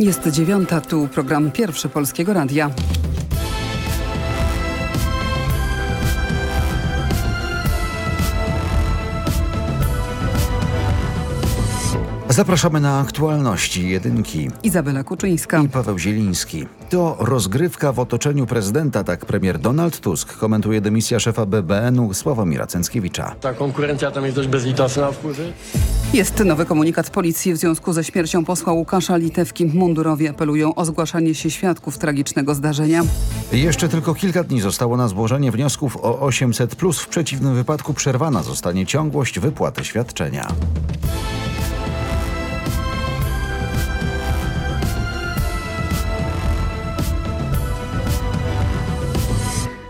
Jest dziewiąta, tu program pierwszy Polskiego Radia. Zapraszamy na aktualności jedynki. Izabela Kuczyńska i Paweł Zieliński. To rozgrywka w otoczeniu prezydenta, tak premier Donald Tusk komentuje dymisja szefa BBN-u Sławomira Cęckiewicza. Ta konkurencja tam jest dość bezlitosna wpływy. Jest nowy komunikat policji w związku ze śmiercią posła Łukasza Litewki. Mundurowi apelują o zgłaszanie się świadków tragicznego zdarzenia. Jeszcze tylko kilka dni zostało na złożenie wniosków o 800+. W przeciwnym wypadku przerwana zostanie ciągłość wypłaty świadczenia.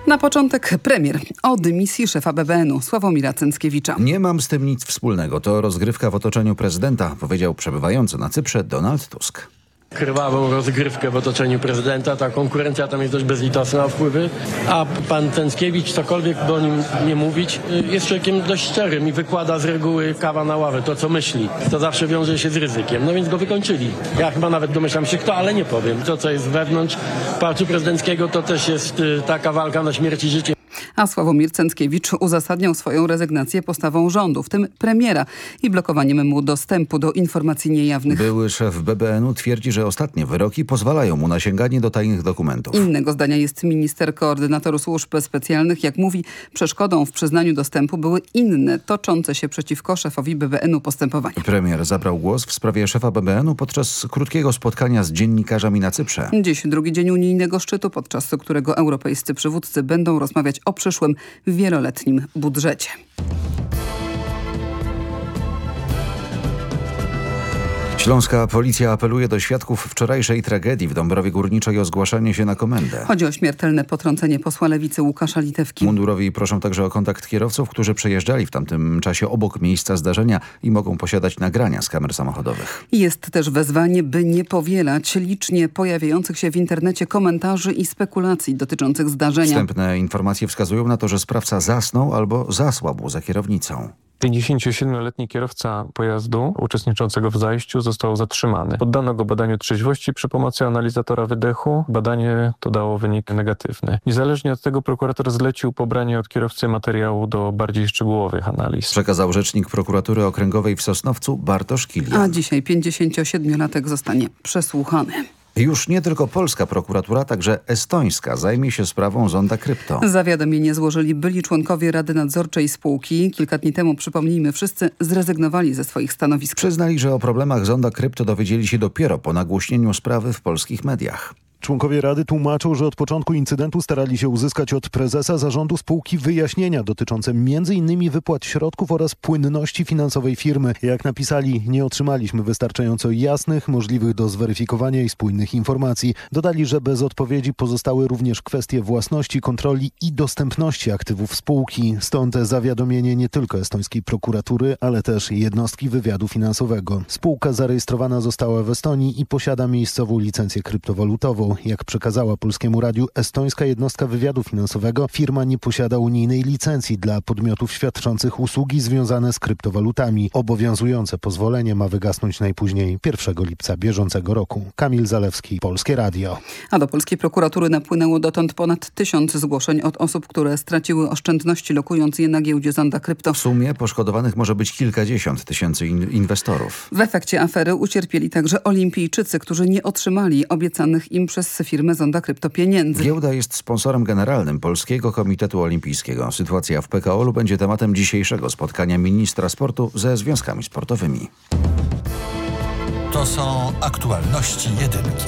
Na początek premier o dymisji szefa BBN-u Sławomira Cęckiewicza. Nie mam z tym nic wspólnego. To rozgrywka w otoczeniu prezydenta, powiedział przebywający na Cyprze Donald Tusk krwawą rozgrywkę w otoczeniu prezydenta. Ta konkurencja tam jest dość bezlitosna wpływy. A pan Cęckiewicz, cokolwiek by o nim nie mówić, jest człowiekiem dość szczerym i wykłada z reguły kawa na ławę, to co myśli. To zawsze wiąże się z ryzykiem. No więc go wykończyli. Ja chyba nawet domyślam się kto, ale nie powiem. To, co jest wewnątrz Pałacu Prezydenckiego, to też jest y, taka walka na śmierć i życie a Sławomir Cęckiewicz uzasadniał swoją rezygnację postawą rządu, w tym premiera i blokowaniem mu dostępu do informacji niejawnych. Były szef BBN-u twierdzi, że ostatnie wyroki pozwalają mu na sięganie do tajnych dokumentów. Innego zdania jest minister koordynator służb specjalnych. Jak mówi, przeszkodą w przyznaniu dostępu były inne, toczące się przeciwko szefowi BBN-u postępowania. Premier zabrał głos w sprawie szefa BBN-u podczas krótkiego spotkania z dziennikarzami na Cyprze. Dziś drugi dzień unijnego szczytu, podczas którego europejscy przywódcy będą rozmawiać o przyszłym wieloletnim budżecie. Śląska policja apeluje do świadków wczorajszej tragedii w Dąbrowie Górniczej o zgłaszanie się na komendę. Chodzi o śmiertelne potrącenie posła lewicy Łukasza Litewki. Mundurowi proszą także o kontakt kierowców, którzy przejeżdżali w tamtym czasie obok miejsca zdarzenia i mogą posiadać nagrania z kamer samochodowych. Jest też wezwanie, by nie powielać licznie pojawiających się w internecie komentarzy i spekulacji dotyczących zdarzenia. Wstępne informacje wskazują na to, że sprawca zasnął albo zasłabł za kierownicą. 57-letni kierowca pojazdu uczestniczącego w zajściu został zatrzymany. Poddano go badaniu trzeźwości przy pomocy analizatora wydechu. Badanie to dało wynik negatywny. Niezależnie od tego prokurator zlecił pobranie od kierowcy materiału do bardziej szczegółowych analiz. Przekazał rzecznik prokuratury okręgowej w Sosnowcu Bartosz Kilian. A dzisiaj 57-latek zostanie przesłuchany. Już nie tylko polska prokuratura, także estońska zajmie się sprawą zonda krypto. Zawiadomienie złożyli byli członkowie Rady Nadzorczej spółki. Kilka dni temu, przypomnijmy, wszyscy zrezygnowali ze swoich stanowisk. Przyznali, że o problemach zonda krypto dowiedzieli się dopiero po nagłośnieniu sprawy w polskich mediach. Członkowie Rady tłumaczą, że od początku incydentu starali się uzyskać od prezesa zarządu spółki wyjaśnienia dotyczące m.in. wypłat środków oraz płynności finansowej firmy. Jak napisali, nie otrzymaliśmy wystarczająco jasnych, możliwych do zweryfikowania i spójnych informacji. Dodali, że bez odpowiedzi pozostały również kwestie własności, kontroli i dostępności aktywów spółki. Stąd zawiadomienie nie tylko estońskiej prokuratury, ale też jednostki wywiadu finansowego. Spółka zarejestrowana została w Estonii i posiada miejscową licencję kryptowalutową. Jak przekazała Polskiemu Radiu estońska jednostka wywiadu finansowego, firma nie posiada unijnej licencji dla podmiotów świadczących usługi związane z kryptowalutami. Obowiązujące pozwolenie ma wygasnąć najpóźniej 1 lipca bieżącego roku. Kamil Zalewski, Polskie Radio. A do polskiej prokuratury napłynęło dotąd ponad tysiąc zgłoszeń od osób, które straciły oszczędności lokując je na giełdzie Zonda Krypto. W sumie poszkodowanych może być kilkadziesiąt tysięcy in inwestorów. W efekcie afery ucierpieli także olimpijczycy, którzy nie otrzymali obiecanych im przez firmę Zonda Krypto pieniędzy. Giełda jest sponsorem generalnym Polskiego Komitetu Olimpijskiego. Sytuacja w PKO-u będzie tematem dzisiejszego spotkania ministra sportu ze związkami sportowymi. To są aktualności jedynki.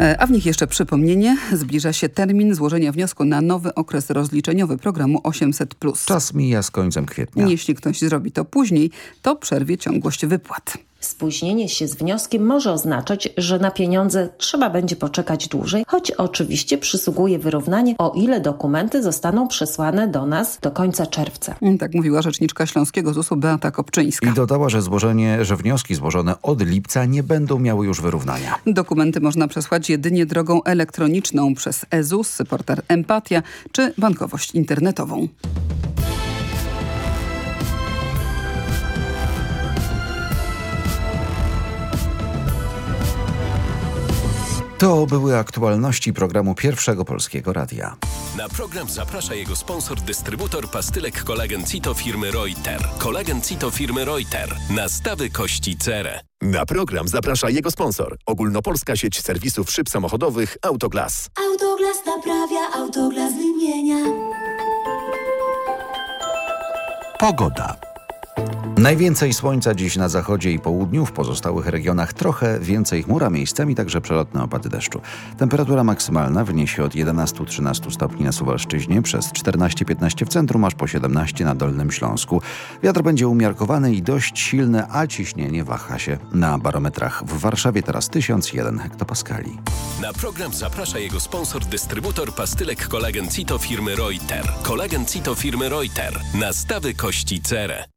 E, a w nich jeszcze przypomnienie, zbliża się termin złożenia wniosku na nowy okres rozliczeniowy programu 800+. Czas mija z końcem kwietnia. Jeśli ktoś zrobi to później, to przerwie ciągłość wypłat. Spóźnienie się z wnioskiem może oznaczać, że na pieniądze trzeba będzie poczekać dłużej, choć oczywiście przysługuje wyrównanie, o ile dokumenty zostaną przesłane do nas do końca czerwca. Tak mówiła rzeczniczka Śląskiego ZUS-u Beata Kopczyńska. I dodała, że złożenie, że wnioski złożone od lipca nie będą miały już wyrównania. Dokumenty można przesłać jedynie drogą elektroniczną przez EZUS, portal Empatia czy bankowość internetową. To były aktualności programu Pierwszego Polskiego Radia. Na program zaprasza jego sponsor, dystrybutor pastylek kolagen Cito firmy Reuter. Kolagen Cito firmy Reuter. Nastawy kości cerę. Na program zaprasza jego sponsor. Ogólnopolska sieć serwisów szyb samochodowych Autoglas. Autoglas naprawia, Autoglas wymienia. Pogoda. Najwięcej słońca dziś na zachodzie i południu, w pozostałych regionach trochę więcej chmura, miejscami także przelotne opady deszczu. Temperatura maksymalna wyniesie od 11-13 stopni na Suwalszczyźnie, przez 14-15 w centrum, aż po 17 na Dolnym Śląsku. Wiatr będzie umiarkowany i dość silny, a ciśnienie waha się na barometrach. W Warszawie teraz 1001 hektopaskali. Na program zaprasza jego sponsor, dystrybutor pastylek kolagen Cito firmy Reuter. Kolagen Cito firmy Reuter. Nastawy kości cerę.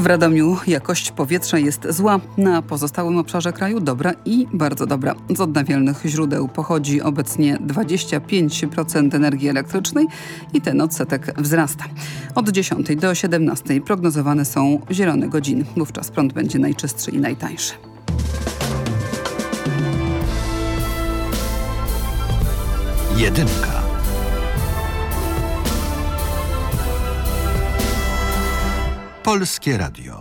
W Radomiu jakość powietrza jest zła, na pozostałym obszarze kraju dobra i bardzo dobra. Z odnawialnych źródeł pochodzi obecnie 25% energii elektrycznej i ten odsetek wzrasta. Od 10 do 17 prognozowane są zielone godziny. Wówczas prąd będzie najczystszy i najtańszy. Jedynka. Polskie Radio.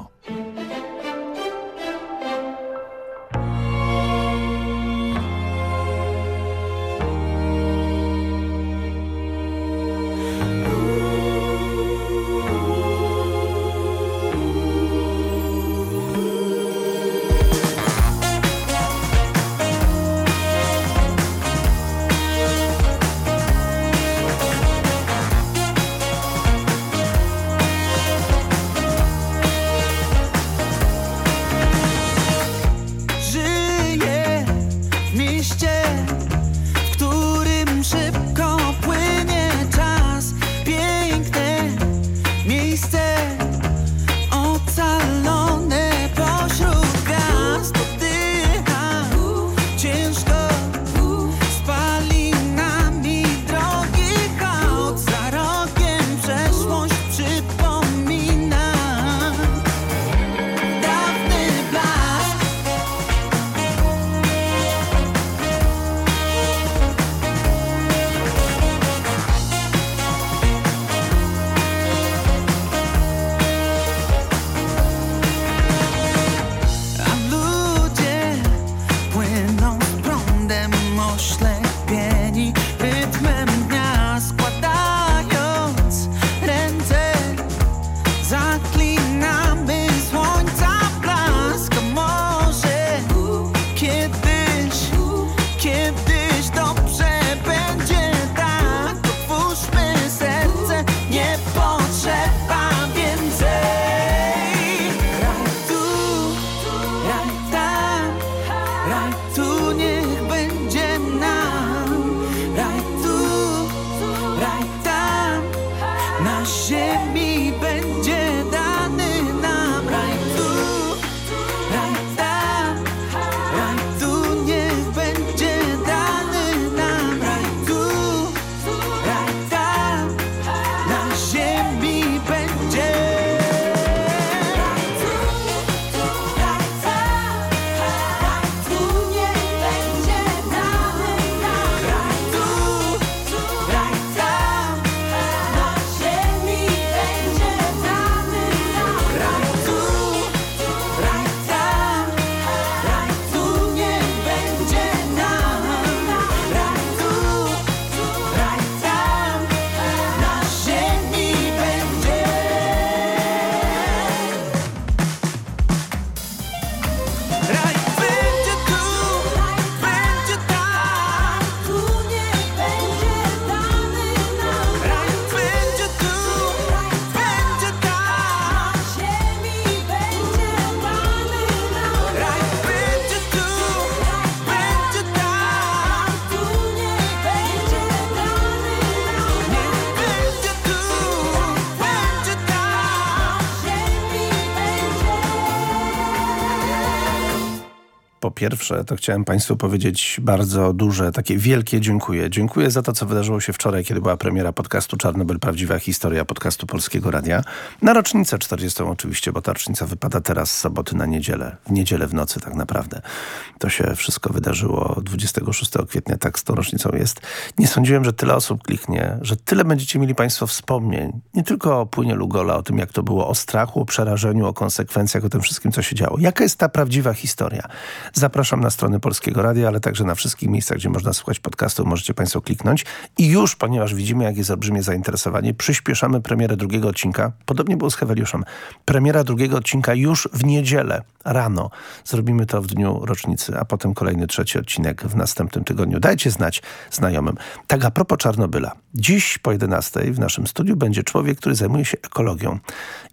Pierwsze, to chciałem Państwu powiedzieć bardzo duże, takie wielkie dziękuję. Dziękuję za to, co wydarzyło się wczoraj, kiedy była premiera podcastu Czarnobyl Prawdziwa Historia, podcastu Polskiego Radia. Na rocznicę 40 oczywiście, bo ta rocznica wypada teraz z soboty na niedzielę. W niedzielę w nocy tak naprawdę. To się wszystko wydarzyło 26 kwietnia, tak z tą rocznicą jest. Nie sądziłem, że tyle osób kliknie, że tyle będziecie mieli Państwo wspomnień. Nie tylko o płynie Lugola, o tym, jak to było, o strachu, o przerażeniu, o konsekwencjach, o tym wszystkim, co się działo. Jaka jest ta prawdziwa historia? Zapraszam na strony Polskiego Radia, ale także na wszystkich miejscach, gdzie można słuchać podcastu, możecie Państwo kliknąć. I już, ponieważ widzimy, jak jest olbrzymie zainteresowanie, przyspieszamy premierę drugiego odcinka. Podobnie było z Heweliuszem. Premiera drugiego odcinka już w niedzielę rano. Zrobimy to w dniu rocznicy, a potem kolejny trzeci odcinek w następnym tygodniu. Dajcie znać znajomym. Tak a propos Czarnobyla. Dziś po 11 w naszym studiu będzie człowiek, który zajmuje się ekologią.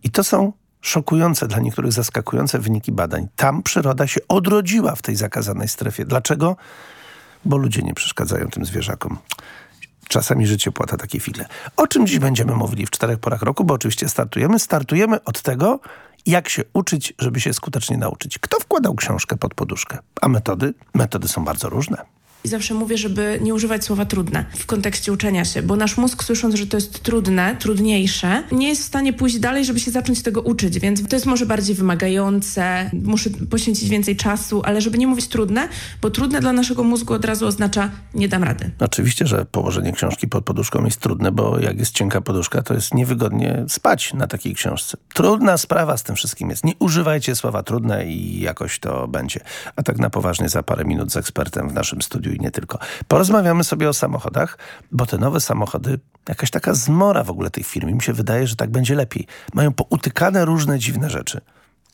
I to są szokujące, dla niektórych zaskakujące wyniki badań. Tam przyroda się odrodziła w tej zakazanej strefie. Dlaczego? Bo ludzie nie przeszkadzają tym zwierzakom. Czasami życie płata takie figle. O czym dziś będziemy mówili w czterech porach roku? Bo oczywiście startujemy. Startujemy od tego, jak się uczyć, żeby się skutecznie nauczyć. Kto wkładał książkę pod poduszkę? A metody? Metody są bardzo różne. I zawsze mówię, żeby nie używać słowa trudne w kontekście uczenia się, bo nasz mózg słysząc, że to jest trudne, trudniejsze, nie jest w stanie pójść dalej, żeby się zacząć tego uczyć, więc to jest może bardziej wymagające, muszę poświęcić więcej czasu, ale żeby nie mówić trudne, bo trudne dla naszego mózgu od razu oznacza nie dam rady. Oczywiście, że położenie książki pod poduszką jest trudne, bo jak jest cienka poduszka, to jest niewygodnie spać na takiej książce. Trudna sprawa z tym wszystkim jest. Nie używajcie słowa trudne i jakoś to będzie. A tak na poważnie za parę minut z ekspertem w naszym studiu i nie tylko. Porozmawiamy sobie o samochodach, bo te nowe samochody, jakaś taka zmora w ogóle tych firm. Mi się wydaje, że tak będzie lepiej. Mają poutykane różne dziwne rzeczy.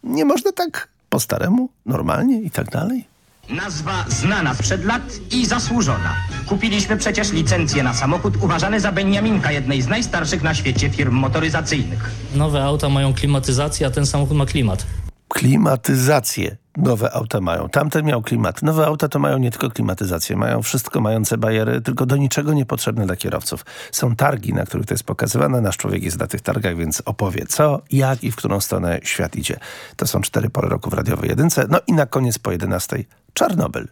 Nie można tak po staremu, normalnie i tak dalej? Nazwa znana sprzed lat i zasłużona. Kupiliśmy przecież licencję na samochód uważany za Beniaminka, jednej z najstarszych na świecie firm motoryzacyjnych. Nowe auta mają klimatyzację, a ten samochód ma klimat. Klimatyzację nowe auta mają. Tamten miał klimat. Nowe auta to mają nie tylko klimatyzację, mają wszystko mające bajery, tylko do niczego niepotrzebne dla kierowców. Są targi, na których to jest pokazywane. Nasz człowiek jest na tych targach, więc opowie co, jak i w którą stronę świat idzie. To są cztery pory roku w radiowej jedynce. No i na koniec po 11 Czarnobyl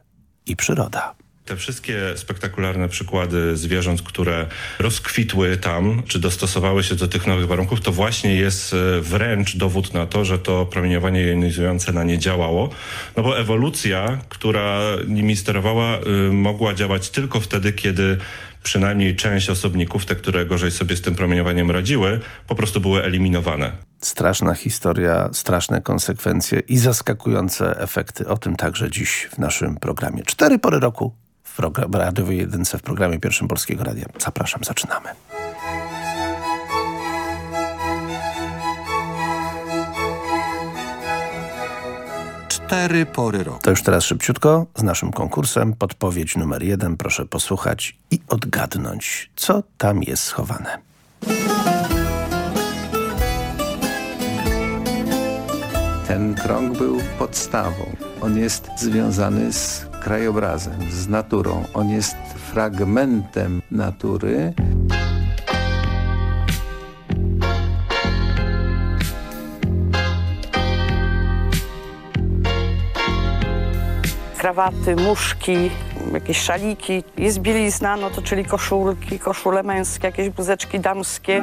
i przyroda. Te wszystkie spektakularne przykłady zwierząt, które rozkwitły tam, czy dostosowały się do tych nowych warunków, to właśnie jest e, wręcz dowód na to, że to promieniowanie jonizujące na nie działało. No bo ewolucja, która nimi sterowała, y, mogła działać tylko wtedy, kiedy przynajmniej część osobników, te, które gorzej sobie z tym promieniowaniem radziły, po prostu były eliminowane. Straszna historia, straszne konsekwencje i zaskakujące efekty. O tym także dziś w naszym programie. Cztery pory roku w radiowej jedynce w programie pierwszym Polskiego Radia. Zapraszam, zaczynamy. Cztery pory roku. To już teraz szybciutko z naszym konkursem. Podpowiedź numer jeden. Proszę posłuchać i odgadnąć, co tam jest schowane. Ten krąg był podstawą. On jest związany z krajobrazem, z naturą. On jest fragmentem natury. krawaty, muszki, jakieś szaliki. Jest bielizna, no to czyli koszulki, koszule męskie, jakieś buzeczki damskie.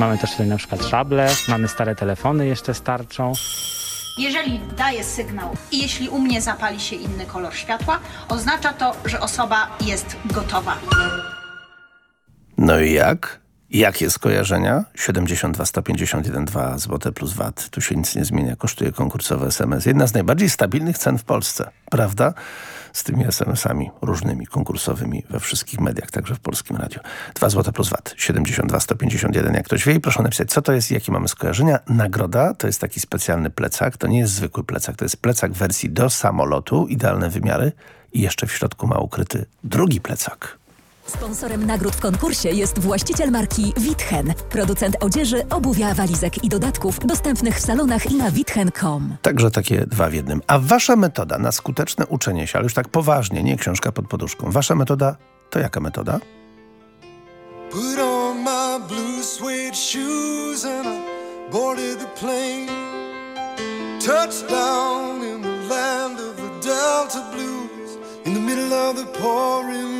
Mamy też tutaj na przykład szable, mamy stare telefony jeszcze starczą. Jeżeli daje sygnał i jeśli u mnie zapali się inny kolor światła, oznacza to, że osoba jest gotowa. No i jak? Jakie skojarzenia? 72 151 2 zł plus VAT. Tu się nic nie zmienia. Kosztuje konkursowy SMS. Jedna z najbardziej stabilnych cen w Polsce. Prawda? Z tymi SMS-ami różnymi, konkursowymi we wszystkich mediach, także w Polskim Radiu. 2 zł plus VAT. 72 151. Jak ktoś wie i proszę napisać, co to jest i jakie mamy skojarzenia. Nagroda to jest taki specjalny plecak. To nie jest zwykły plecak. To jest plecak wersji do samolotu. Idealne wymiary. I jeszcze w środku ma ukryty drugi plecak. Sponsorem nagród w konkursie jest właściciel marki Witchen, producent odzieży, obuwia, walizek i dodatków dostępnych w salonach i na witchen.com. Także takie dwa w jednym. A wasza metoda na skuteczne uczenie się, ale już tak poważnie, nie książka pod poduszką. Wasza metoda to jaka metoda? Put on my blue blue suede shoes and I boarded the plane. Touchdown in the land of the Delta Blues in the middle of the pouring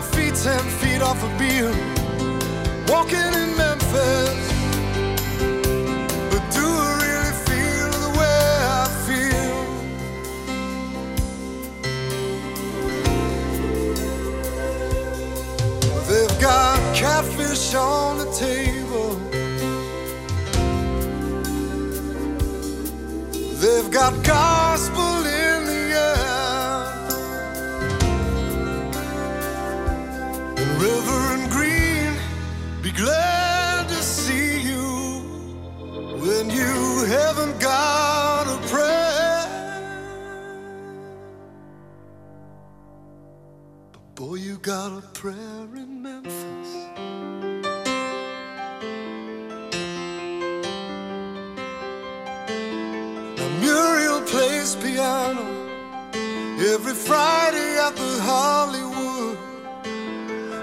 My feet ten feet off a beam. Walking in Memphis, but do I really feel the way I feel? They've got catfish on the table. They've got gospel be glad to see you when you haven't got a prayer. But boy, you got a prayer in Memphis. Muriel plays piano every Friday at the Hollywood.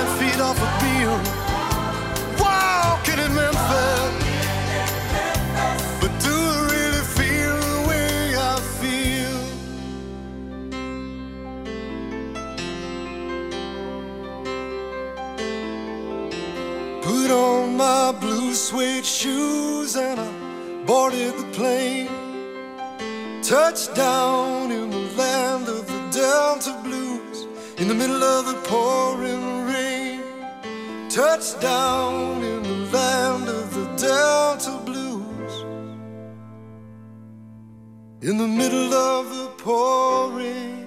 10 feet off a beam, walking in Memphis. But do I really feel the way I feel? Put on my blue suede shoes and I boarded the plane. Touchdown in the land of the Delta Blues in the middle of the pouring Touchdown in the land of the Delta Blues in the middle of the pouring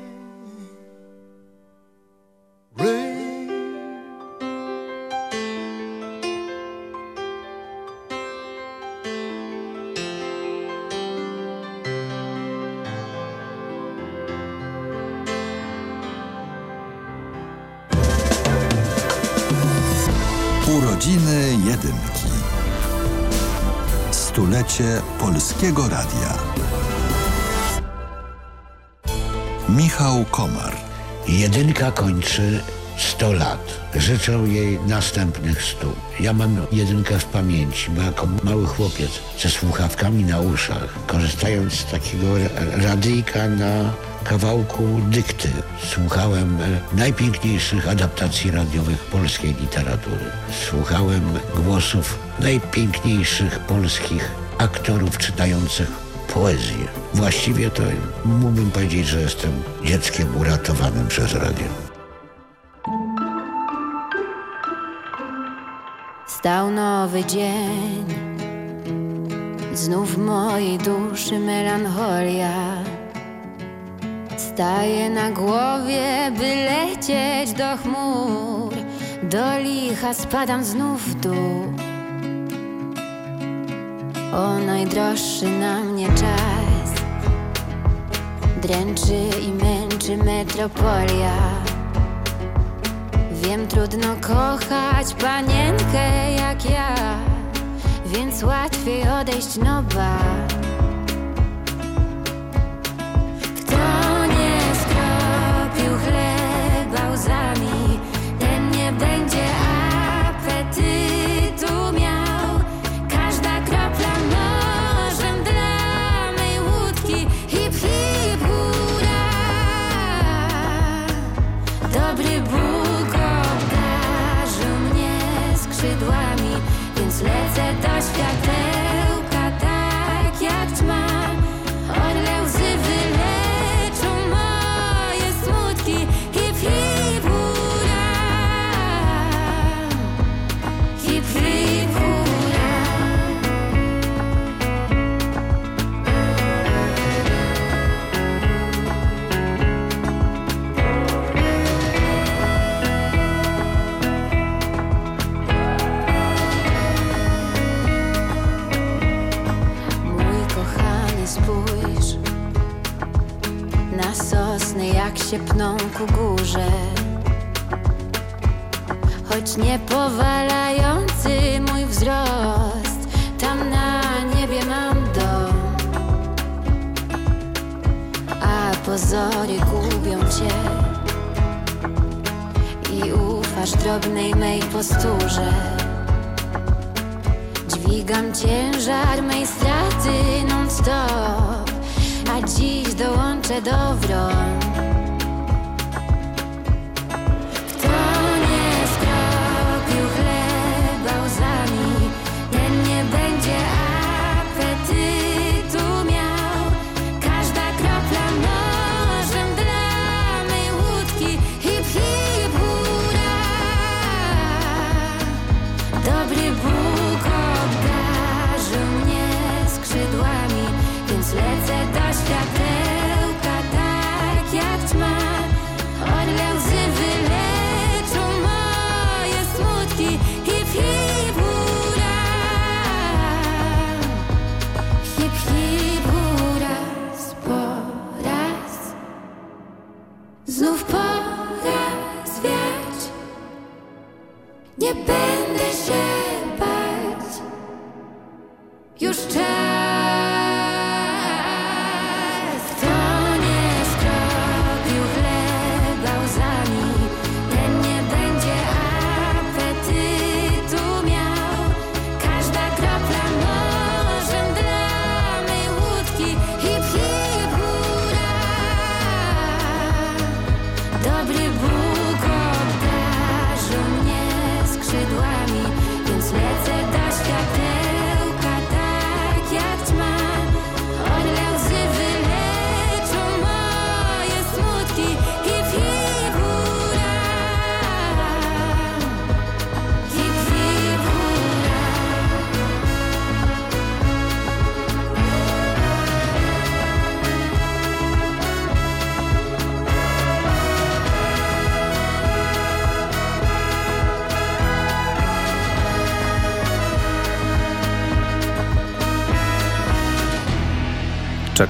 rain. Urodziny Jedynki. Stulecie Polskiego Radia. Michał Komar. Jedynka kończy 100 lat. Życzę jej następnych 100. Ja mam jedynkę w pamięci, bo jako mały chłopiec ze słuchawkami na uszach, korzystając z takiego ra- radyjka na kawałku dykty, słuchałem e, najpiękniejszych adaptacji radiowych polskiej literatury. Słuchałem głosów najpiękniejszych polskich aktorów czytających poezję. Właściwie to mógłbym powiedzieć, że jestem dzieckiem uratowanym przez radio. Stał nowy dzień, znów w mojej duszy melancholia. Staję na głowie, by lecieć do chmur, Do licha spadam znów w dół. O najdroższy na mnie czas. Dręczy i męczy metropolia. Wiem, trudno kochać panienkę jak ja Więc łatwiej odejść no skrzydłami Więc lecę się pną ku górze. Choć nie powalający mój wzrost, tam na niebie mam dom. A pozory gubią cię i ufasz drobnej mej posturze. Dźwigam ciężar mej straty non-stop A dziś dołączę do wron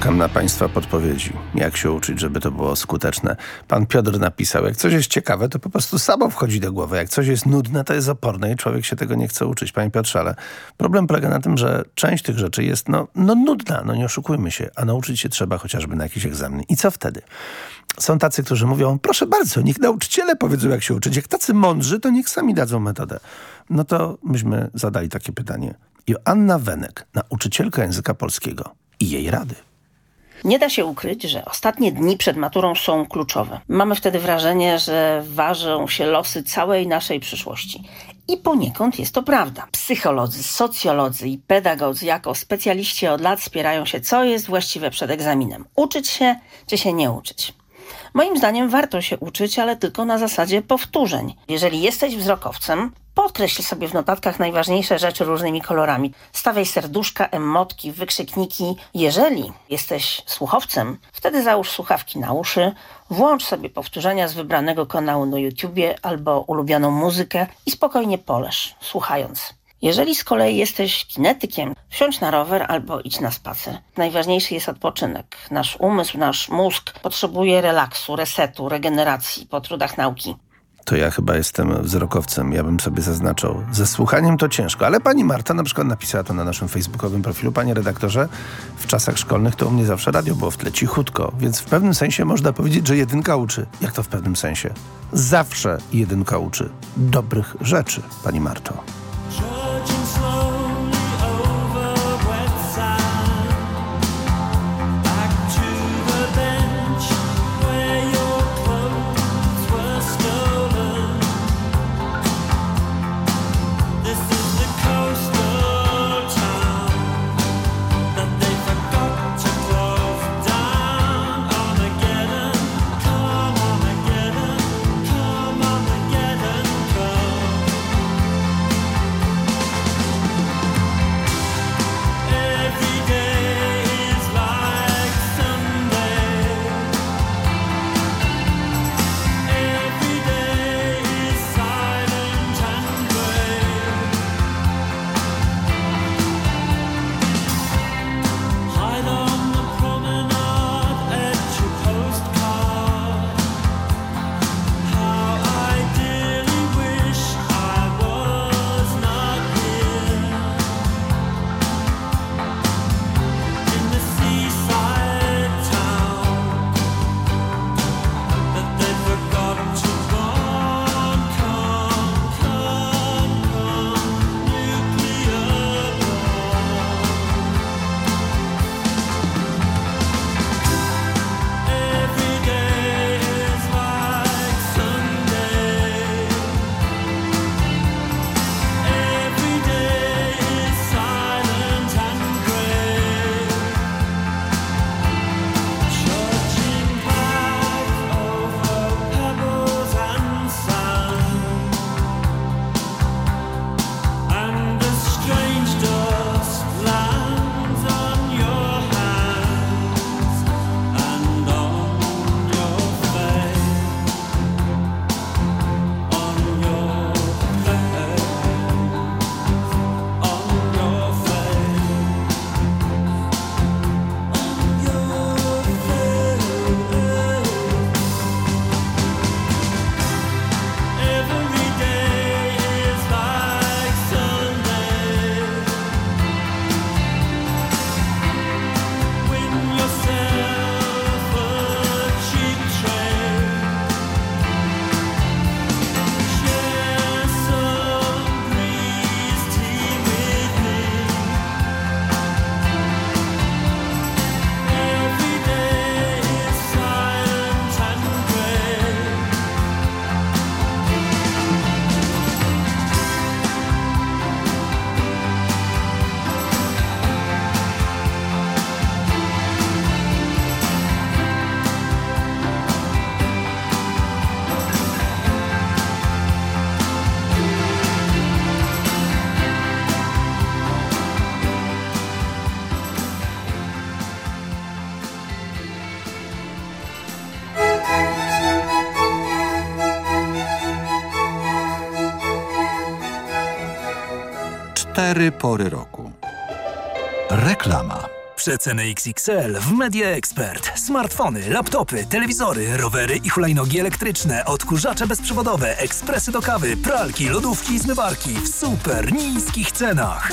Czekam na Państwa podpowiedzi. Jak się uczyć, żeby to było skuteczne? Pan Piotr napisał, jak coś jest ciekawe, to po prostu samo wchodzi do głowy. Jak coś jest nudne, to jest oporne i człowiek się tego nie chce uczyć. Panie Piotrze, ale problem polega na tym, że część tych rzeczy jest no, no nudna, no nie oszukujmy się, a nauczyć się trzeba chociażby na jakiś egzamin. I co wtedy? Są tacy, którzy mówią, proszę bardzo, niech nauczyciele powiedzą, jak się uczyć. Jak tacy mądrzy, to niech sami dadzą metodę. No to myśmy zadali takie pytanie. Joanna Wenek, nauczycielka języka polskiego i jej rady. Nie da się ukryć, że ostatnie dni przed maturą są kluczowe. Mamy wtedy wrażenie, że ważą się losy całej naszej przyszłości. I poniekąd jest to prawda. Psycholodzy, socjolodzy i pedagodzy jako specjaliści od lat spierają się, co jest właściwe przed egzaminem. Uczyć się czy się nie uczyć. Moim zdaniem warto się uczyć, ale tylko na zasadzie powtórzeń. Jeżeli jesteś wzrokowcem, podkreśl sobie w notatkach najważniejsze rzeczy różnymi kolorami. Stawiaj serduszka, emotki, wykrzykniki. Jeżeli jesteś słuchowcem, wtedy załóż słuchawki na uszy, włącz sobie powtórzenia z wybranego kanału na YouTubie albo ulubioną muzykę i spokojnie poleż, słuchając. Jeżeli z kolei jesteś kinetykiem, wsiądź na rower albo idź na spacer. Najważniejszy jest odpoczynek. Nasz umysł, nasz mózg potrzebuje relaksu, resetu, regeneracji po trudach nauki. To ja chyba jestem wzrokowcem, ja bym sobie zaznaczał. Ze słuchaniem to ciężko, ale pani Marta na przykład napisała to na naszym facebookowym profilu. Panie redaktorze, w czasach szkolnych to u mnie zawsze radio było w tle cichutko, więc w pewnym sensie można powiedzieć, że jedynka uczy. Jak to w pewnym sensie? Zawsze jedynka uczy. Dobrych rzeczy, pani Marto. Cztery pory roku. Reklama. Przeceny XXL w Media Expert. Smartfony, laptopy, telewizory, rowery i hulajnogi elektryczne, odkurzacze bezprzewodowe, ekspresy do kawy, pralki, lodówki i zmywarki w super niskich cenach.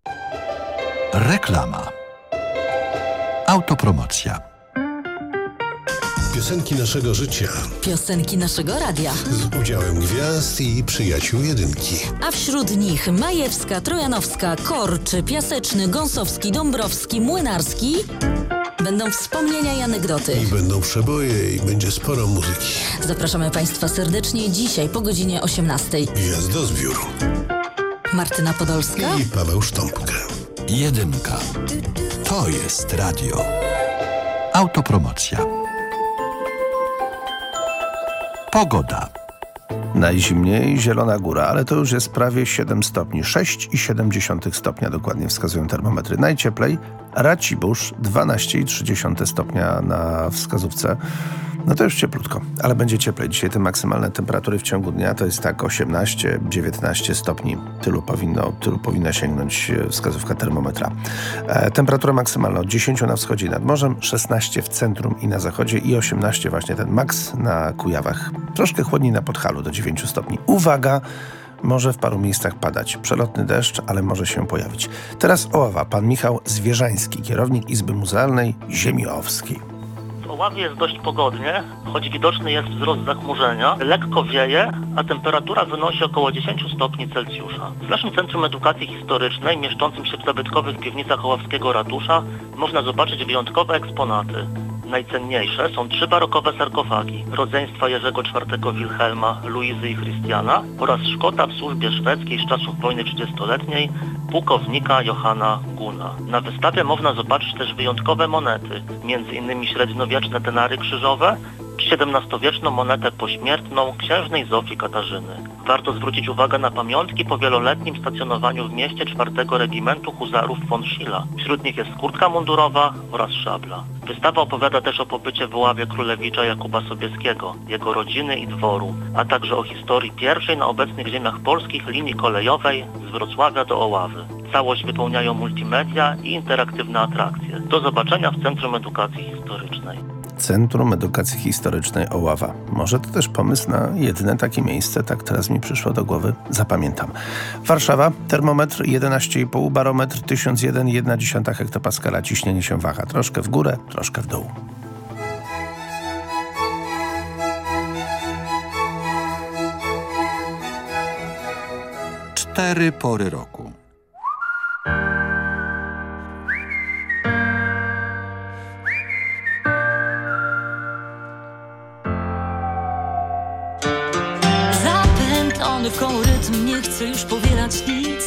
Reklama. Autopromocja. Piosenki naszego życia Piosenki naszego radia. z udziałem gwiazd i przyjaciół jedynki. A wśród nich Majewska, Trojanowska, Korczy, Piaseczny, Gąsowski, Dąbrowski, Młynarski. Będą wspomnienia i anegdoty. I będą przeboje i będzie sporo muzyki. Zapraszamy Państwa serdecznie dzisiaj po godzinie 18. Gwiazdozbiór Martyna Podolska. i Paweł Sztąpka. Jedynka. To jest radio. Autopromocja. Pogoda. Najzimniej Zielona Góra, ale to już jest prawie 7 stopni. 6,7 stopnia dokładnie wskazują termometry. Najcieplej Racibórz 12,3 stopnia na wskazówce. No to już cieplutko, ale będzie cieplej. Dzisiaj te maksymalne temperatury w ciągu dnia to jest tak 18-19 stopni. Tylu, powinno, tylu powinna sięgnąć e, wskazówka termometra. E, temperatura maksymalna od 10 na wschodzie i nad morzem, 16 w centrum i na zachodzie i 18 właśnie ten maks na Kujawach. Troszkę chłodniej na Podhalu do 9 stopni. Uwaga! Może w paru miejscach padać. Przelotny deszcz, ale może się pojawić. Teraz Oława, pan Michał Zwierzański, kierownik Izby Muzealnej Ziemi Owskiej. W Oławie jest dość pogodnie, choć widoczny jest wzrost zachmurzenia. Lekko wieje, a temperatura wynosi około 10 stopni Celsjusza. W naszym Centrum Edukacji Historycznej, mieszczącym się w zabytkowych piwnicach Oławskiego Ratusza, można zobaczyć wyjątkowe eksponaty. Najcenniejsze są trzy barokowe sarkofagi rodzeństwa Jerzego IV Wilhelma, Luizy i Christiana oraz Szkota w służbie szwedzkiej z czasów wojny 30-letniej, pułkownika Johanna Guna. Na wystawie można zobaczyć też wyjątkowe monety, m.in. średniowieczne denary krzyżowe, XVII-wieczną monetę pośmiertną księżnej Zofii Katarzyny. Warto zwrócić uwagę na pamiątki po wieloletnim stacjonowaniu w mieście czwartego regimentu huzarów von Schilla. Wśród nich jest kurtka mundurowa oraz szabla. Wystawa opowiada też o pobycie w Oławie królewicza Jakuba Sobieskiego, jego rodziny i dworu, a także o historii pierwszej na obecnych ziemiach polskich linii kolejowej z Wrocławia do Oławy. Całość wypełniają multimedia i interaktywne atrakcje. Do zobaczenia w Centrum Edukacji Historycznej. Centrum Edukacji Historycznej Oława. Może to też pomysł na jedyne takie miejsce, tak teraz mi przyszło do głowy, zapamiętam. Warszawa, termometr 11,5, barometr 1001,1 hektopaskala, ciśnienie się waha, troszkę w górę, troszkę w dół. Cztery pory roku. Zapętlony w koło rytm, nie chcę już powielać nic.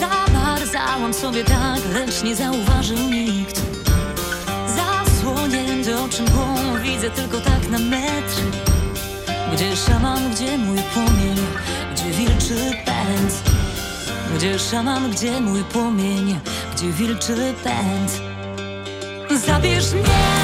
Zamarzałam sobie tak, lecz nie zauważył nikt. Zasłonięty oczy mgłą, widzę tylko tak na metr. Gdzie szaman, gdzie mój płomień, gdzie wilczy pęd. Gdzie szaman, gdzie mój płomień, gdzie wilczy pęd. Zabierz mnie.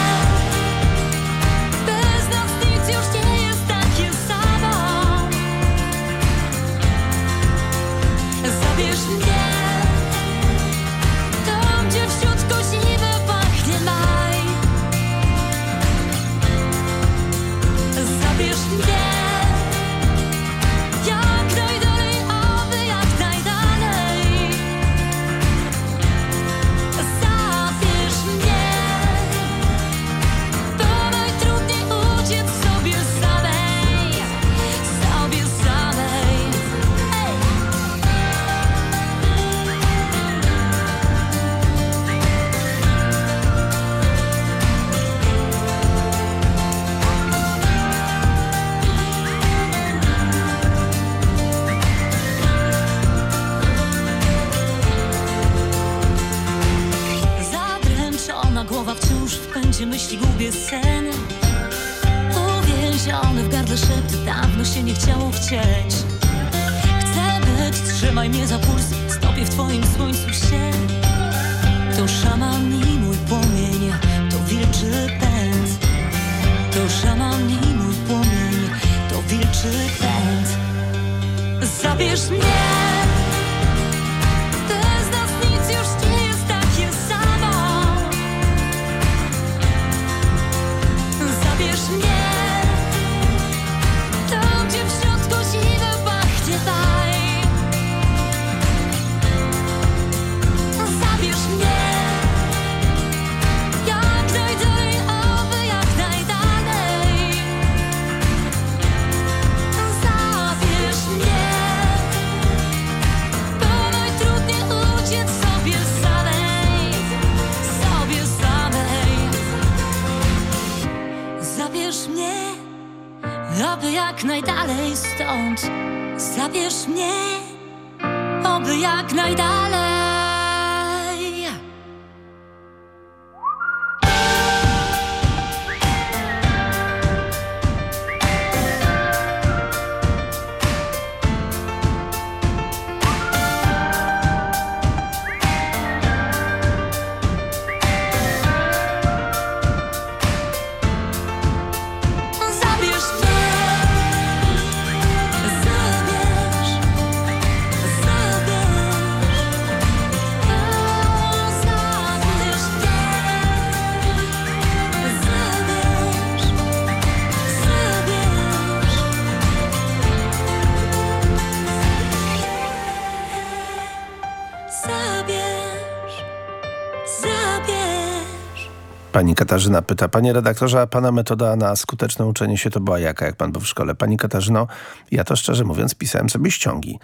Pani Katarzyna pyta, panie redaktorze, a pana metoda na skuteczne uczenie się to była jaka, jak pan był w szkole? Pani Katarzyno, ja to szczerze mówiąc pisałem sobie ściągi.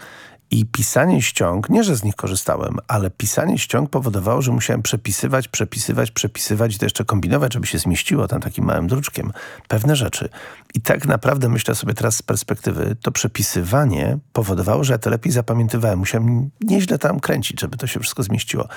I pisanie ściąg, nie że z nich korzystałem, ale pisanie ściąg powodowało, że musiałem przepisywać, przepisywać, przepisywać i to jeszcze kombinować, żeby się zmieściło tam takim małym druczkiem pewne rzeczy. I tak naprawdę myślę sobie teraz z perspektywy, to przepisywanie powodowało, że ja to lepiej zapamiętywałem. Musiałem nieźle tam kręcić, żeby to się wszystko zmieściło.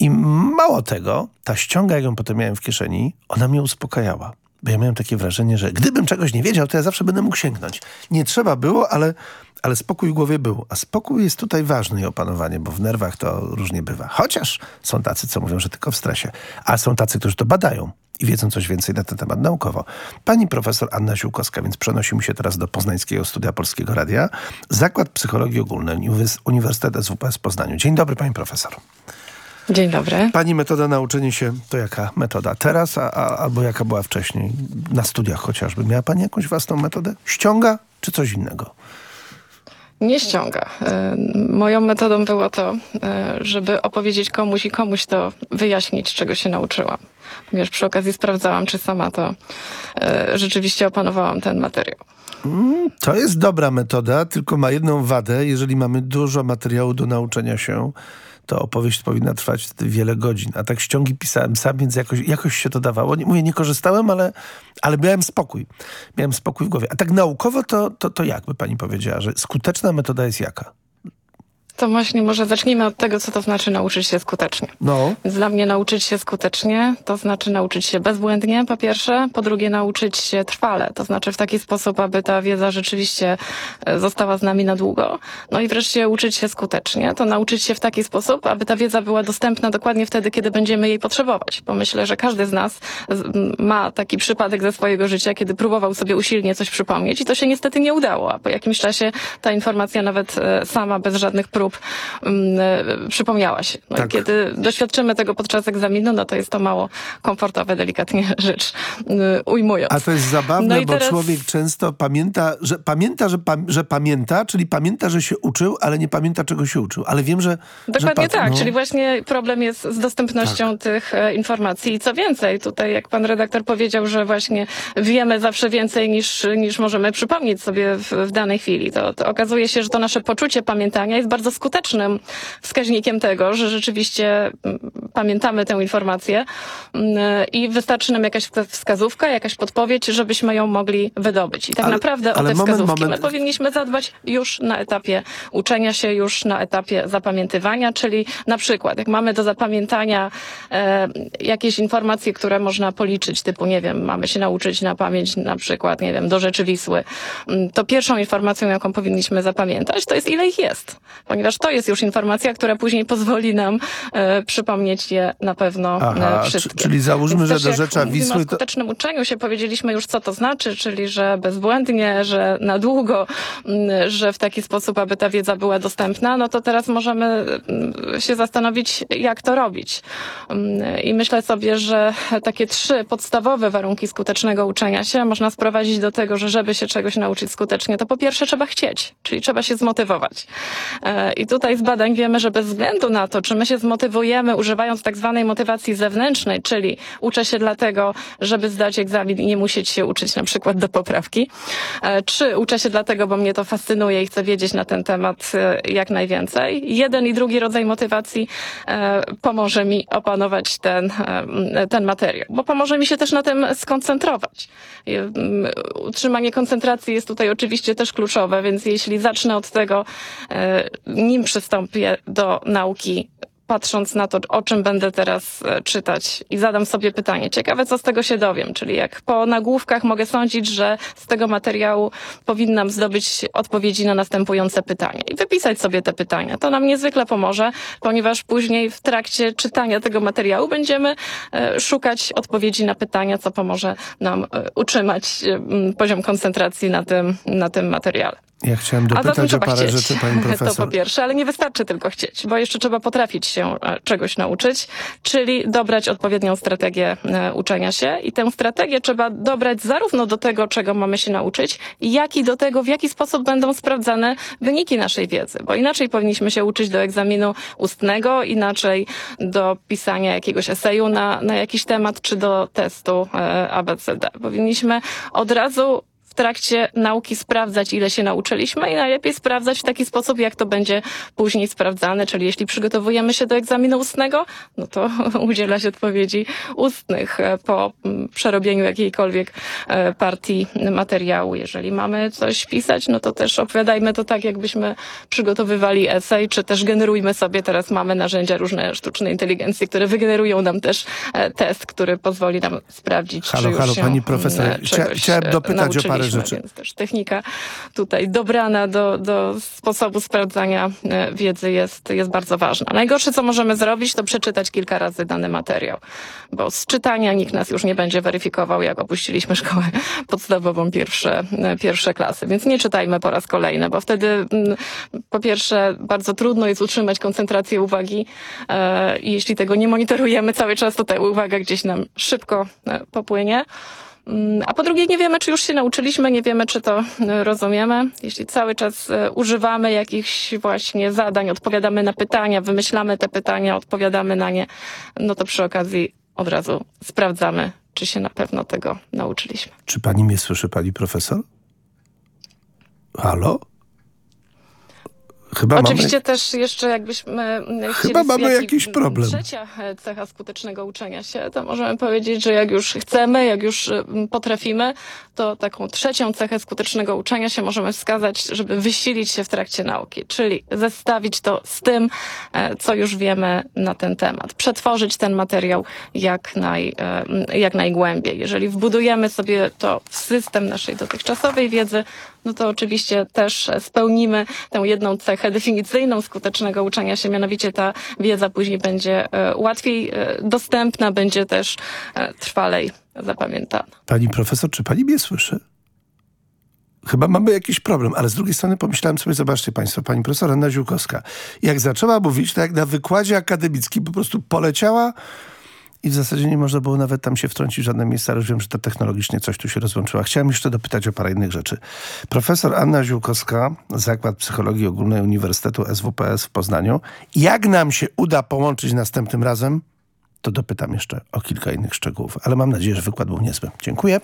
I mało tego, ta ściąga, jak ją potem miałem w kieszeni, ona mnie uspokajała. Bo ja miałem takie wrażenie, że gdybym czegoś nie wiedział, to ja zawsze będę mógł sięgnąć. Nie trzeba było, ale, ale spokój w głowie był. A spokój jest tutaj ważny i opanowanie, bo w nerwach to różnie bywa. Chociaż są tacy, co mówią, że tylko w stresie. A są tacy, którzy to badają i wiedzą coś więcej na ten temat naukowo. Pani profesor Anna Ziółkowska, więc przenosimy się teraz do Poznańskiego Studia Polskiego Radia. Zakład Psychologii Ogólnej, Uniwers- Uniwersytet SWPS w Poznaniu. Dzień dobry, pani profesor. Dzień dobry. Pani metoda na uczenie się to jaka metoda? Teraz a, a, albo jaka była wcześniej? Na studiach chociażby. Miała pani jakąś własną metodę? Ściąga czy coś innego? Nie ściąga. E, Moją metodą było to, e, żeby opowiedzieć komuś i komuś to wyjaśnić, czego się nauczyłam. Ponieważ przy okazji sprawdzałam, czy sama to e, rzeczywiście opanowałam ten materiał. Mm, to jest dobra metoda, tylko ma jedną wadę. Jeżeli mamy dużo materiału do nauczenia się, to opowieść powinna trwać wiele godzin. A tak ściągi pisałem sam, więc jakoś, jakoś się to dawało. Nie, mówię, nie korzystałem, ale, ale miałem spokój. Miałem spokój w głowie. A tak naukowo to, to, to jak by pani powiedziała, że skuteczna metoda jest jaka? To właśnie może zacznijmy od tego, co to znaczy nauczyć się skutecznie. No. Więc dla mnie nauczyć się skutecznie to znaczy nauczyć się bezbłędnie, po pierwsze. Po drugie nauczyć się trwale, to znaczy w taki sposób, aby ta wiedza rzeczywiście e, została z nami na długo. No i wreszcie uczyć się skutecznie, to nauczyć się w taki sposób, aby ta wiedza była dostępna dokładnie wtedy, kiedy będziemy jej potrzebować. Bo myślę, że każdy z nas ma taki przypadek ze swojego życia, kiedy próbował sobie usilnie coś przypomnieć i to się niestety nie udało. A po jakimś czasie ta informacja nawet e, sama, bez żadnych prób mm, e, przypomniała się. No Tak. kiedy doświadczymy tego podczas egzaminu, no to jest to mało komfortowe, delikatnie rzecz y, ujmując. A to jest zabawne, No bo teraz- człowiek często pamięta, że pamięta, że, pam, że pamięta, czyli pamięta, że się uczył, ale nie pamięta, czego się uczył. Ale wiem, że... Dokładnie że tak, no. czyli właśnie problem jest z dostępnością tych e, informacji i co więcej, tutaj jak pan redaktor powiedział, że właśnie wiemy zawsze więcej niż, niż możemy przypomnieć sobie w, w danej chwili, to, to okazuje się, że to nasze poczucie pamiętania jest bardzo skutecznym wskaźnikiem tego, że rzeczywiście mm, pamiętamy tę informację mm, i wystarczy nam jakaś wska- wskazówka, jakaś podpowiedź, żebyśmy ją mogli wydobyć. I tak Ale- naprawdę o te moment, wskazówki moment. my powinniśmy zadbać już na etapie uczenia się, już na etapie zapamiętywania, czyli na przykład jak mamy do zapamiętania e, jakieś informacje, które można policzyć, typu nie wiem, mamy się nauczyć na pamięć na przykład, nie wiem, do rzeczy Wisły, mm, to pierwszą informacją, jaką powinniśmy zapamiętać, to jest ile ich jest. Ponieważ ponieważ to jest już informacja, która później pozwoli nam e, przypomnieć je na pewno Aha, e, wszystkie. czyli załóżmy, Więc że do Rzecza Wisły to- skutecznym uczeniu się powiedzieliśmy już, co to znaczy, czyli że bezbłędnie, że na długo, że w taki sposób, aby ta wiedza była dostępna, no to teraz możemy się zastanowić, jak to robić. I myślę sobie, że takie trzy podstawowe warunki skutecznego uczenia się można sprowadzić do tego, że żeby się czegoś nauczyć skutecznie, to po pierwsze trzeba chcieć, czyli trzeba się zmotywować. I tutaj z badań wiemy, że bez względu na to, czy my się zmotywujemy używając tak zwanej motywacji zewnętrznej, czyli uczę się dlatego, żeby zdać egzamin i nie musieć się uczyć na przykład do poprawki, e, czy uczę się dlatego, bo mnie to fascynuje i chcę wiedzieć na ten temat e, jak najwięcej. Jeden i drugi rodzaj motywacji e, pomoże mi opanować ten, ten materiał, bo pomoże mi się też na tym skoncentrować. Utrzymanie koncentracji jest tutaj oczywiście też kluczowe, więc jeśli zacznę od tego, nim przystąpię do nauki, patrząc na to, o czym będę teraz e, czytać i zadam sobie pytanie, ciekawe co z tego się dowiem, czyli jak po nagłówkach mogę sądzić, że z tego materiału powinnam zdobyć odpowiedzi na następujące pytania i wypisać sobie te pytania. To nam niezwykle pomoże, ponieważ później w trakcie czytania tego materiału będziemy e, szukać odpowiedzi na pytania, co pomoże nam e, utrzymać poziom koncentracji na tym, na tym materiale. Ja chciałem A dopytać o trzeba parę chcieć. rzeczy, pani To profesor. po pierwsze, ale nie wystarczy tylko chcieć, bo jeszcze trzeba potrafić się e, czegoś nauczyć, czyli dobrać odpowiednią strategię e, uczenia się i tę strategię trzeba dobrać zarówno do tego, czego mamy się nauczyć, jak i do tego, w jaki sposób będą sprawdzane wyniki naszej wiedzy, bo inaczej powinniśmy się uczyć do egzaminu ustnego, inaczej do pisania jakiegoś eseju na, na jakiś temat, czy do testu e, ABCD. Powinniśmy od razu trakcie nauki sprawdzać, ile się nauczyliśmy i najlepiej sprawdzać w taki sposób, jak to będzie później sprawdzane, czyli jeśli przygotowujemy się do egzaminu ustnego, no to udziela się odpowiedzi ustnych e, po mm, przerobieniu jakiejkolwiek e, partii materiału. Jeżeli mamy coś pisać, no to też opowiadajmy to tak, jakbyśmy przygotowywali esej, czy też generujmy sobie, teraz mamy narzędzia różne sztucznej inteligencji, które wygenerują nam też e, test, który pozwoli nam sprawdzić, Halo, czy już halo, się pani profesor, chcia- chciałem dopytać o parę rzeczy. Więc też technika tutaj dobrana do, do sposobu sprawdzania e, wiedzy jest, jest bardzo ważna. Najgorsze, co możemy zrobić, to przeczytać kilka razy dany materiał, bo z czytania nikt nas już nie będzie weryfikował, jak opuściliśmy szkołę podstawową pierwsze, e, pierwsze klasy. Więc nie czytajmy po raz kolejny, bo wtedy mm, po pierwsze bardzo trudno jest utrzymać koncentrację uwagi e, i jeśli tego nie monitorujemy cały czas, to ta uwaga gdzieś nam szybko popłynie. Mm, A po drugie, nie wiemy, czy już się nauczyliśmy, nie wiemy, czy to e, rozumiemy. Jeśli cały czas e, używamy jakichś właśnie zadań, odpowiadamy na pytania, wymyślamy te pytania, odpowiadamy na nie, no to przy okazji od razu sprawdzamy, czy się na pewno tego nauczyliśmy. Czy pani mnie słyszy, pani profesor? Halo? Chyba Oczywiście mamy... też jeszcze jakbyśmy mm, Chyba mamy jaki- jakiś problem. Trzecia e, cecha skutecznego uczenia się, to możemy powiedzieć, że jak już chcemy, jak już mm, potrafimy, to taką trzecią cechę skutecznego uczenia się możemy wskazać, żeby wysilić się w trakcie nauki, czyli zestawić to z tym, e, co już wiemy na ten temat. Przetworzyć ten materiał jak, naj, e, jak najgłębiej. Jeżeli wbudujemy sobie to w system naszej dotychczasowej wiedzy, no to oczywiście też spełnimy tę jedną cechę definicyjną skutecznego uczenia się, mianowicie ta wiedza później będzie e, łatwiej e, dostępna, będzie też e, trwalej zapamiętana. Pani profesor, czy pani mnie słyszy? Chyba mamy jakiś problem, ale z drugiej strony pomyślałem sobie, zobaczcie państwo, pani profesor Anna Ziółkowska, jak zaczęła mówić, to jak na wykładzie akademickim po prostu poleciała i w zasadzie nie można było nawet tam się wtrącić w żadne miejsce, ale już wiem, że to technologicznie coś tu się rozłączyła. Chciałem jeszcze dopytać o parę innych rzeczy. Profesor Anna Ziółkowska, Zakład Psychologii Ogólnej Uniwersytetu SWPS w Poznaniu. Jak nam się uda połączyć następnym razem, to dopytam jeszcze o kilka innych szczegółów, ale mam nadzieję, że wykład był niezły. Dziękuję.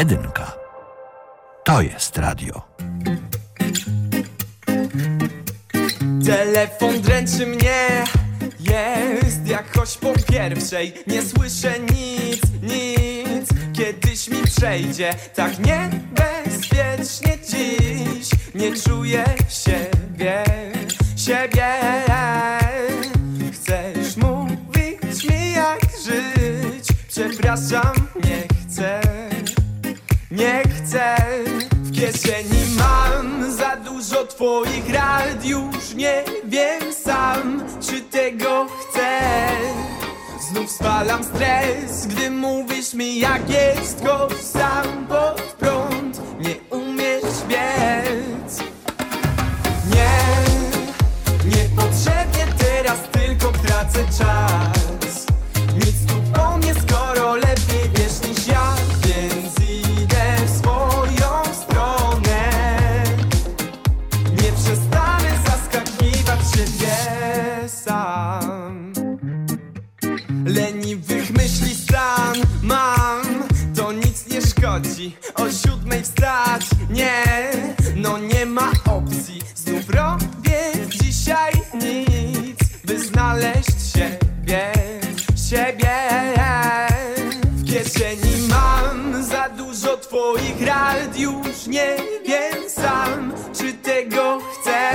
Jedynka. To jest radio. Telefon dręczy mnie. Jest jakoś po pierwszej. Nie słyszę nic, nic. Kiedyś mi przejdzie. Tak niebezpiecznie dziś. Nie czuję siebie twoich rad Już nie wiem sam, czy tego chcę. Znów spalam stres, gdy mówisz mi jak jest Go sam pod prąd, nie umiesz biec. Nie, niepotrzebnie teraz tylko tracę czas. Nic tu po mnie, skoro lepiej szkodzi O siódmej wstać? Nie, no nie ma opcji. Znów robię dzisiaj nic By znaleźć siebie Siebie. W kieszeni mam za dużo twoich rad Już nie wiem sam Czy tego chcę.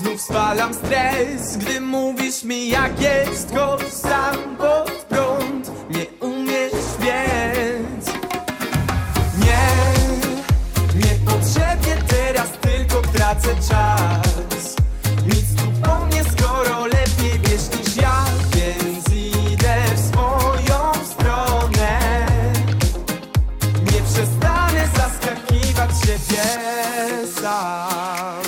Znów spalam stres, gdy mówisz mi jak jest Go sam tracę czas. Nic tu po mnie, skoro lepiej wiesz niż ja Więc idę w swoją stronę. Nie przestanę zaskakiwać siebie sam.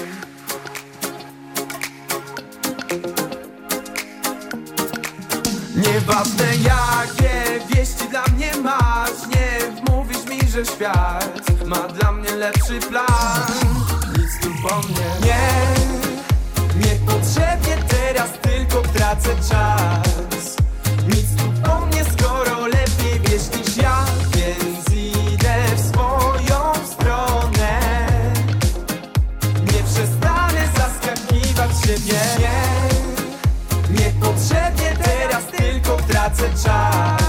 Nieważne jakie wieści dla mnie masz Nie wmówisz mi, że świat ma dla mnie lepszy plan po mnie. Nie, niepotrzebnie teraz tylko tracę czas. Nic tu po mnie, skoro lepiej wiesz niż ja Więc idę w swoją stronę. Nie przestanę zaskakiwać siebie. Nie, Niepotrzebnie teraz tylko tracę czas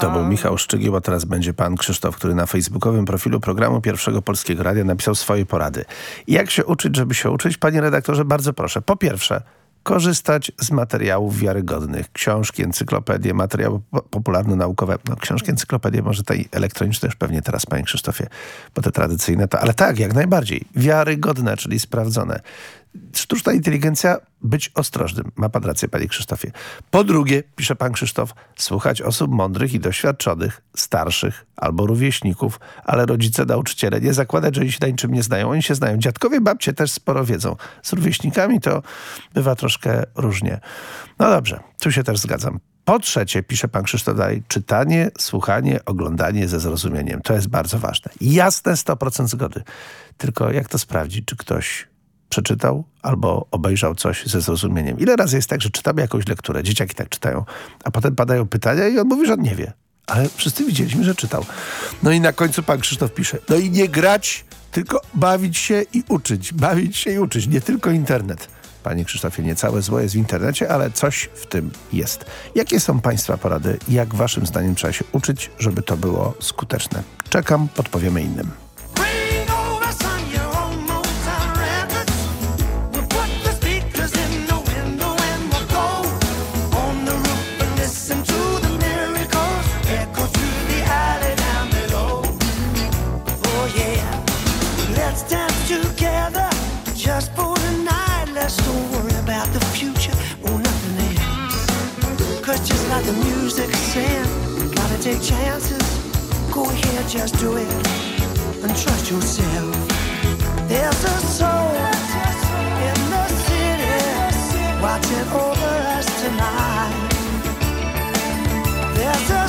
To był Michał Szczygieł, a teraz będzie pan Krzysztof, który na facebookowym profilu programu Pierwszego Polskiego Radia napisał swoje porady. Jak się uczyć, żeby się uczyć? Panie redaktorze, bardzo proszę. Po pierwsze, korzystać z materiałów wiarygodnych. Książki, encyklopedie, materiały popularno-naukowe. No, książki, encyklopedie, może tej elektroniczne już pewnie teraz, panie Krzysztofie, bo te tradycyjne to... Ale tak, jak najbardziej. Wiarygodne, czyli sprawdzone. Sztuczna inteligencja, być ostrożnym. Ma pan rację, panie Krzysztofie. Po drugie, pisze pan Krzysztof, słuchać osób mądrych i doświadczonych, starszych albo rówieśników, ale rodzice, nauczyciele, nie zakładać, że oni się na niczym nie znają. Oni się znają. Dziadkowie, babcie też sporo wiedzą. Z rówieśnikami to bywa troszkę różnie. No dobrze, tu się też zgadzam. Po trzecie, pisze pan Krzysztof dalej, czytanie, słuchanie, oglądanie ze zrozumieniem. To jest bardzo ważne. Jasne 100% zgody. Tylko jak to sprawdzić, czy ktoś przeczytał albo obejrzał coś ze zrozumieniem. Ile razy jest tak, że czytamy jakąś lekturę, dzieciaki tak czytają, a potem padają pytania i on mówi, że on nie wie. Ale wszyscy widzieliśmy, że czytał. No i na końcu pan Krzysztof pisze, no i nie grać, tylko bawić się i uczyć. Bawić się i uczyć, nie tylko internet. Panie Krzysztofie, nie całe zło jest w internecie, ale coś w tym jest. Jakie są Państwa porady? Jak Waszym zdaniem trzeba się uczyć, żeby to było skuteczne? Czekam, podpowiemy innym. Go ahead, just do it and trust yourself. There's a soul in the city watching over us tonight. There's a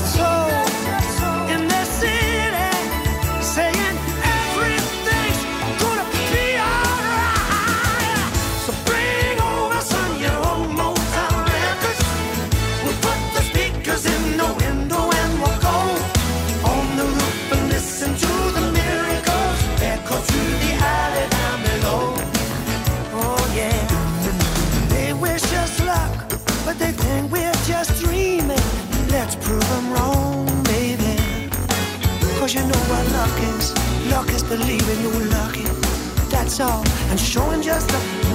All. And showing just a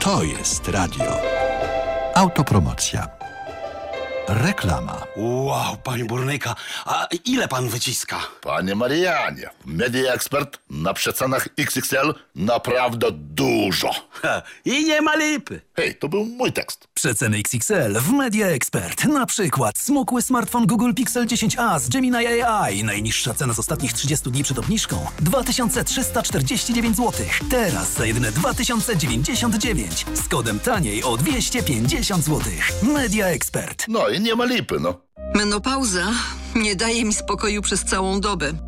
To jest radio. Autopromocja. Reklama. Wow, panie burnyka, a ile pan wyciska? Panie Marianie, Media Expert na przecenach XXL naprawdę dużo. Ha, I nie ma lipy. Hej, to był mój tekst. Przeceny XXL w Media Expert. Na przykład smukły smartfon Google Pixel 10a z Gemini AI. Najniższa cena z ostatnich 30 dni przed obniżką 2349 zł. Teraz za jedyne 2099 z kodem taniej o 250 zł. Media Expert. No i nie ma lipy, no. Menopauza nie daje mi spokoju przez całą dobę.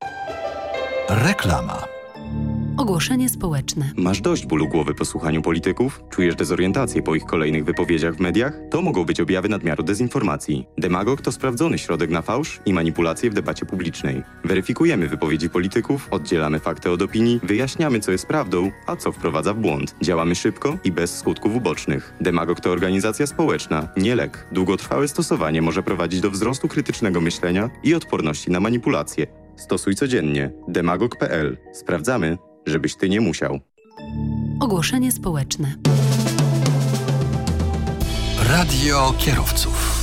Reklama. Ogłoszenie społeczne. Masz dość bólu głowy po słuchaniu polityków? Czujesz dezorientację po ich kolejnych wypowiedziach w mediach? To mogą być objawy nadmiaru dezinformacji. Demagog to sprawdzony środek na fałsz i manipulacje w debacie publicznej. Weryfikujemy wypowiedzi polityków, oddzielamy fakty od opinii, wyjaśniamy co jest prawdą, a co wprowadza w błąd. Działamy szybko i bez skutków ubocznych. Demagog to organizacja społeczna, nie lek. Długotrwałe stosowanie może prowadzić do wzrostu krytycznego myślenia i odporności na manipulacje. Stosuj codziennie. demagog.pl. Sprawdzamy, żebyś ty nie musiał. Ogłoszenie społeczne. Radio kierowców.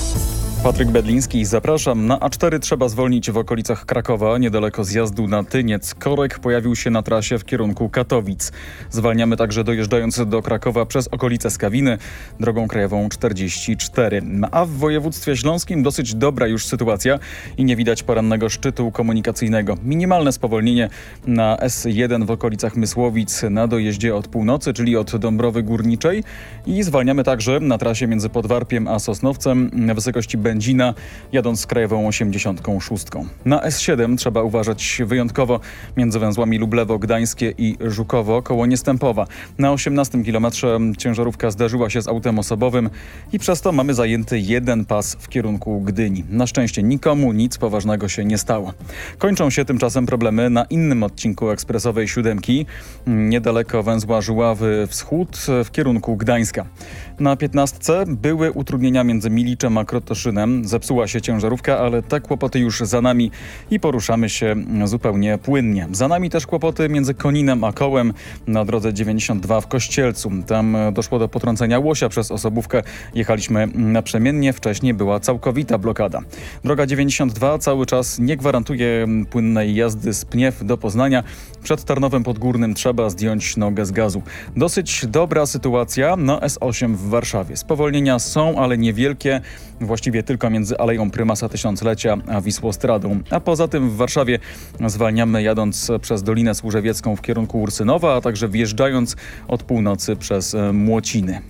Patryk Bedliński, zapraszam. Na A4 trzeba zwolnić w okolicach Krakowa, niedaleko zjazdu na Tyniec. Korek pojawił się na trasie w kierunku Katowic. Zwalniamy także dojeżdżając do Krakowa przez okolice Skawiny, drogą krajową 44. A w województwie śląskim dosyć dobra już sytuacja i nie widać porannego szczytu komunikacyjnego. Minimalne spowolnienie na S1 w okolicach Mysłowic na dojeździe od północy, czyli od Dąbrowy Górniczej i zwalniamy także na trasie między Podwarpiem a Sosnowcem na wysokości Będzina, jadąc krajową 86. Na S7 trzeba uważać wyjątkowo między węzłami Lublewo, Gdańskie i Żukowo koło Niestępowa. Na 18 kilometrze ciężarówka zderzyła się z autem osobowym i przez to mamy zajęty jeden pas w kierunku Gdyni. Na szczęście nikomu nic poważnego się nie stało. Kończą się tymczasem problemy na innym odcinku ekspresowej siódemki, niedaleko węzła Żuławy Wschód w kierunku Gdańska. Na 15 były utrudnienia między Miliczem a Krotoszynem. Zepsuła się ciężarówka, ale te kłopoty już za nami i poruszamy się zupełnie płynnie. Za nami też kłopoty między Koninem a Kołem na drodze 92 w Kościelcu. Tam doszło do potrącenia łosia przez osobówkę. Jechaliśmy naprzemiennie, wcześniej była całkowita blokada. Droga 92 cały czas nie gwarantuje płynnej jazdy z Pniew do Poznania. Przed Tarnowem Podgórnym trzeba zdjąć nogę z gazu. Dosyć dobra sytuacja na S8 w Warszawie. Spowolnienia są, ale niewielkie. Właściwie tylko między Aleją Prymasa Tysiąclecia a Wisłostradą. A poza tym w Warszawie zwalniamy jadąc przez Dolinę Służewiecką w kierunku Ursynowa, a także wjeżdżając od północy przez Młociny.